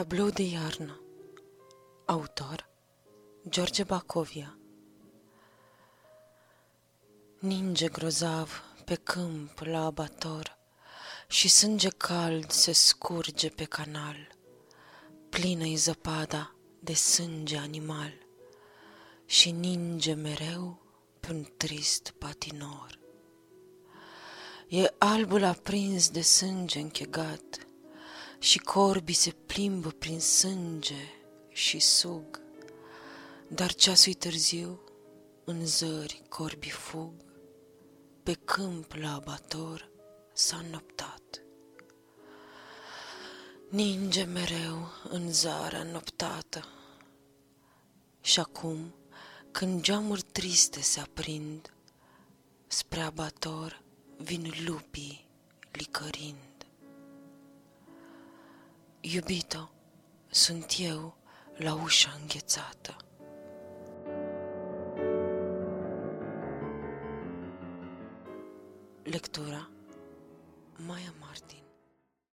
Tablou de iarnă. Autor George Bacovia. Ninge grozav pe câmp la abator Și sânge cald se scurge pe canal. Plină-i zăpada de sânge animal Și ninge mereu pe un trist patinor. E albul aprins de sânge închegat și corbii se plimbă prin sânge și sug, dar ceasul târziu, în zări corbii fug, pe câmp la abator s-a înnoptat. Ninge mereu în zara noptată și acum, când geamuri triste se aprind, spre abator vin lupii licărind. Iubito, sunt eu la ușa înghețată. Lectura Maya Martin